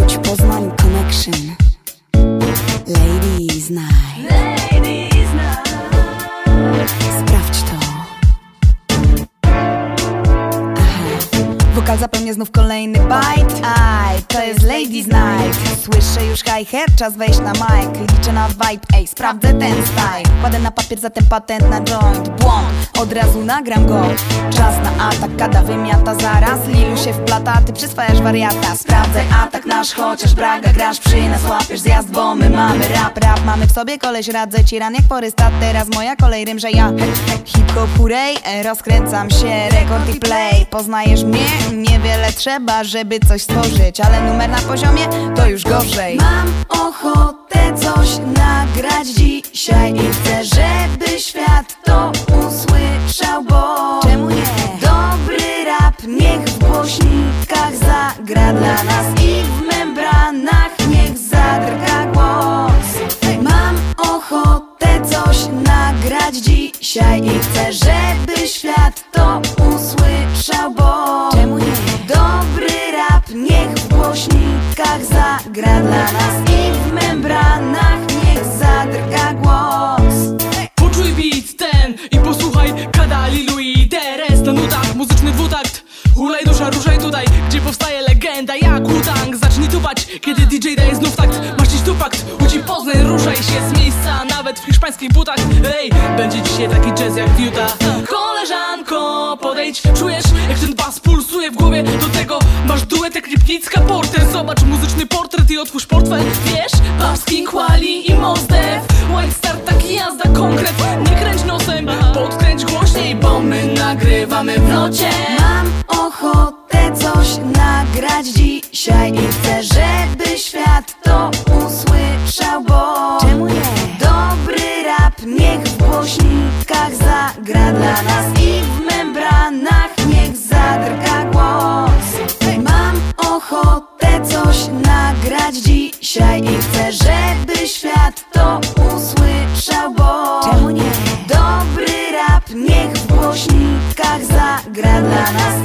Łódź Poznań Connection. Ladies Night Sprawdź to. Wokal zapełnia znów kolejny bite. Aj, to jest Ladies Night Słyszę już hi-hat, czas wejść na mic. Liczę na vibe, ej, sprawdzę ten style. Kładę na papier zatem patent na joint Błąd, od razu nagram go. Czas na atak, kada wymiata zaraz. Lilu się wplata, ty przyswajasz wariata. Sprawdzę atak nasz, chociaż braga Grasz. Przy nas, łapiesz zjazd, bo my mamy rap Rap. Mamy w sobie, koleś radzę ci ran jak porysta Teraz moja kolej rym, że ja Hip-hop e, rozkręcam się. Rekord i play, poznajesz mnie? Niewiele trzeba, żeby coś stworzyć. Ale numer na poziomie, to już gorzej. Mam ochotę coś nagrać dzisiaj I chcę, żeby zagra dla nas I w membranach niech zadrga głos Mam ochotę coś nagrać dzisiaj I chcę, żeby świat to usłyszał, bo Czemu nie? Dobry rap niech w głośnikach zagra dla nas ruszaj tutaj Gdzie powstaje legenda. Jak Wu-Tang Zacznij tupać, kiedy DJ daje znów takt Masz dziś tu fakt, Łódź Poznań Ruszaj się z miejsca, nawet w hiszpańskich butach. Ej, będzie dzisiaj taki jazz jak w Utah. Koleżanko, podejdź. Czujesz, jak ten bas pulsuje w głowie? Do tego masz duet jak Lipnicka Porter. Zobacz muzyczny portret i otwórz portfel. Wiesz, Babski, Quali i Mozdef White Star, taki jazda konkret. Nie kręć nosem, podkręć głośniej Bo my nagrywamy w locie. Mam ochotę coś nagrać dzisiaj I chcę, żeby świat to usłyszał, bo Czemu nie? Dobry rap niech w głośnikach zagra dla nas I w membranach niech zadrga głos Mam ochotę coś nagrać dzisiaj I chcę, żeby świat to usłyszał, bo Czemu nie? Dobry rap niech w głośnikach zagra dla nas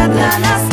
atrás.